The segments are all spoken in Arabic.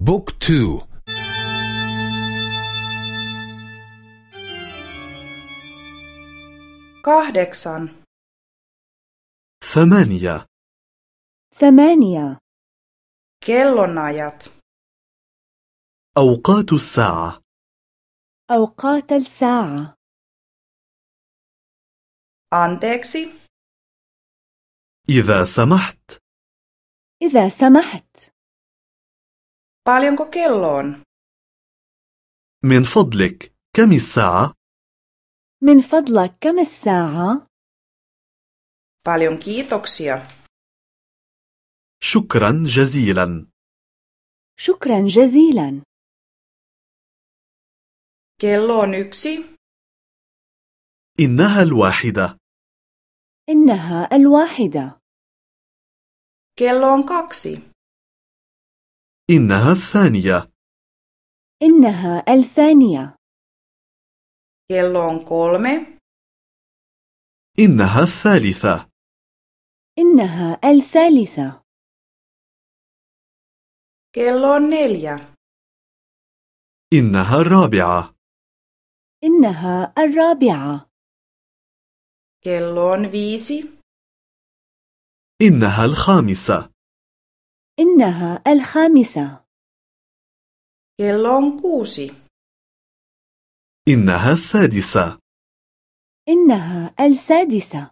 بوك تو kahdeksan, ثمانية ثمانية kellonajat, أوقات الساعة أوقات الساعة anteeksi, إذا سمحت إذا سمحت paljonko kello on? من فضلك كم الساعة؟ من فضلك كم الساعة؟ Paljon kiitoksia. شكرا جزيلا شكرا جزيلا Kello on yksi, إنها الواحدة إنها الواحدة kello on kaksi, إنها الثانية. إنها الثانية. Kello on kolme, إنها الثالثة. إنها الثالثة. Kello on neljä, إنها الرابعة. إنها الرابعة. Kello on viisi, إنها الخامسة. إنها الخامسة. Kello on kuusi, إنها السادسة. إنها السادسة.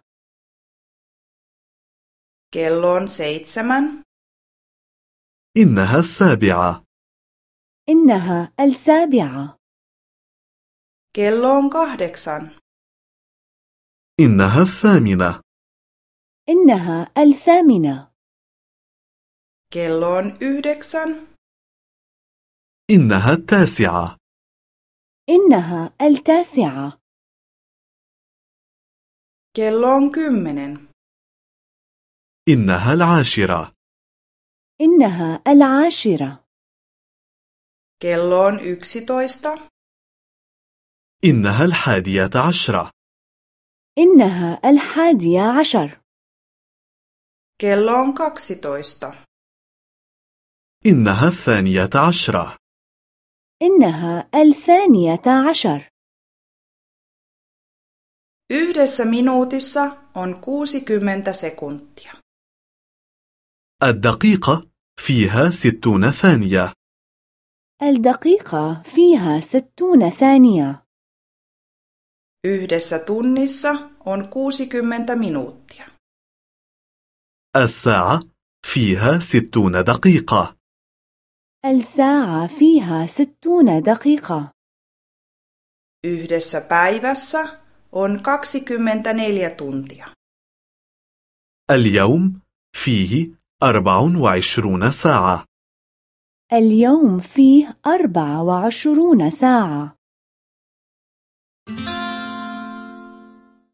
Kello on seitsemän, إنها السابعة. إنها السابعة. Kello on kahdeksan, إنها الثامنة. إنها الثامنة. Kello on yhdeksän, إنها التاسعة. إنها التاسعة. Kello on kymmenen, إنها العاشرة. إنها العاشرة. Kello on yksitoista, إنها الحادية عشرة. إنها الحادية عشر. Kello on kaksitoista, إنها الثانية عشرة. إنها الثانية عشر. Yhdessä minuutissa on 60 sekuntia. الدقيقة فيها ستون ثانية. الدقيقة فيها ستون ثانية. Yhdessä tunnissa on 60 minuuttia. الساعة فيها ستون دقيقة. الساعة فيها ستون دقيقة. Yhdessä päivässä on 24 tuntia. اليوم فيه أربع وعشرون ساعة. اليوم فيه أربع وعشرون ساعة.